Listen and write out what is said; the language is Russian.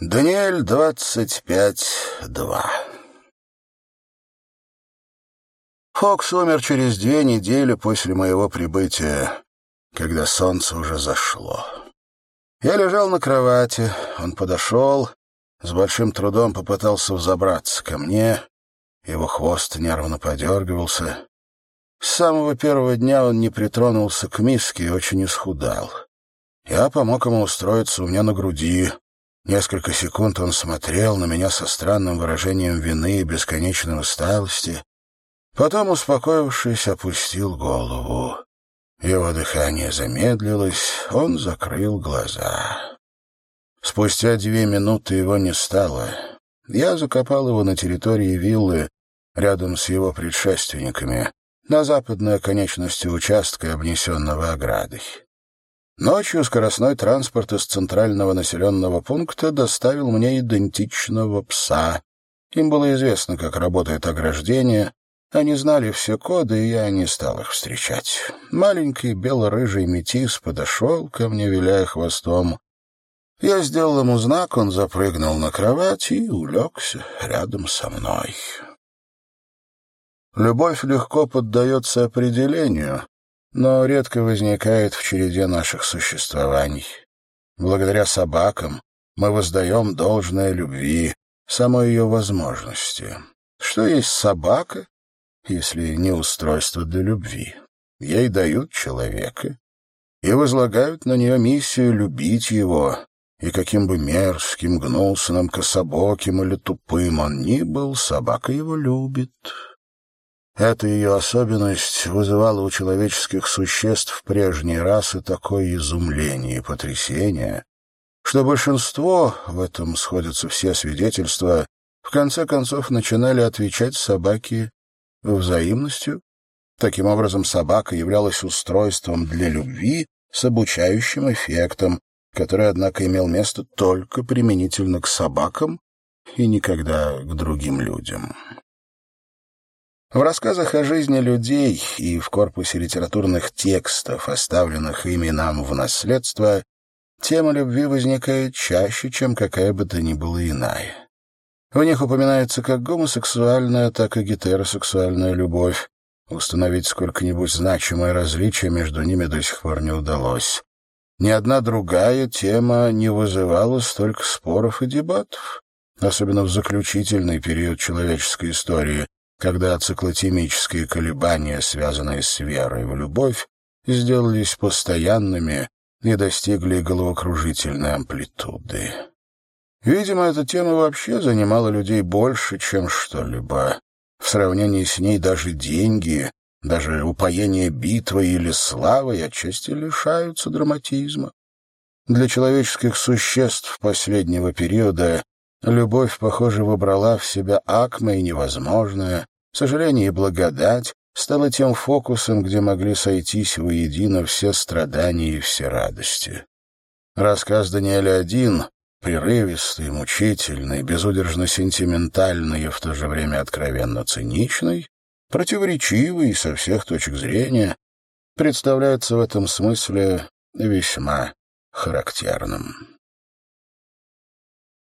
Даниэль 25-2 Фокс умер через две недели после моего прибытия, когда солнце уже зашло. Я лежал на кровати, он подошел, с большим трудом попытался взобраться ко мне, его хвост нервно подергивался. С самого первого дня он не притронулся к миске и очень исхудал. Я помог ему устроиться у меня на груди, Несколько секунд он смотрел на меня со странным выражением вины и бесконечной усталости. Потом, успокоившись, опустил голову. Его дыхание замедлилось, он закрыл глаза. Спустя две минуты его не стало. Я закопал его на территории виллы, рядом с его предшественниками, на западной оконечности участка, обнесенного оградой. Ночью скоростной транспорт из центрального населенного пункта доставил мне идентичного пса. Им было известно, как работает ограждение. Они знали все коды, и я не стал их встречать. Маленький бело-рыжий метис подошел ко мне, виляя хвостом. Я сделал ему знак, он запрыгнул на кровать и улегся рядом со мной. Любовь легко поддается определению, но редко возникает в череде наших существований. Благодаря собакам мы воздаем должное любви, самой ее возможности. Что есть собака, если не устройство для любви? Ей дают человека и возлагают на нее миссию любить его, и каким бы мерзким, гнусным, кособоким или тупым он ни был, собака его любит. Эта ее особенность вызывала у человеческих существ прежней расы такое изумление и потрясение, что большинство, в этом сходятся все свидетельства, в конце концов начинали отвечать собаке взаимностью. Таким образом, собака являлась устройством для любви с обучающим эффектом, который, однако, имел место только применительно к собакам и никогда к другим людям. В рассказах о жизни людей и в корпусе литературных текстов, оставленных ими нам в наследство, тема любви возникает чаще, чем какая бы то ни была иная. В них упоминается как гомосексуальная, так и гетеросексуальная любовь. Установить сколько-нибудь значимое различие между ними до сих пор не удалось. Ни одна другая тема не вызывала столько споров и дебатов, особенно в заключительный период человеческой истории, когда циклотемические колебания, связанные с верой в любовь, сделались постоянными и достигли головокружительной амплитуды. Видимо, эта тема вообще занимала людей больше, чем что-либо. В сравнении с ней даже деньги, даже упоение битвой или славой отчасти лишаются драматизма. Для человеческих существ последнего периода Любовь, похоже, выбрала в себя акме и невозможное, сожаление и благодать, стала тем фокусом, где могли сойтись воедино все страдания и все радости. Рассказ Даниэля один, прерывистый, мучительный, безудержно сентиментальный и в то же время откровенно циничный, противоречивый со всех точек зрения, представляется в этом смысле весьма характерным.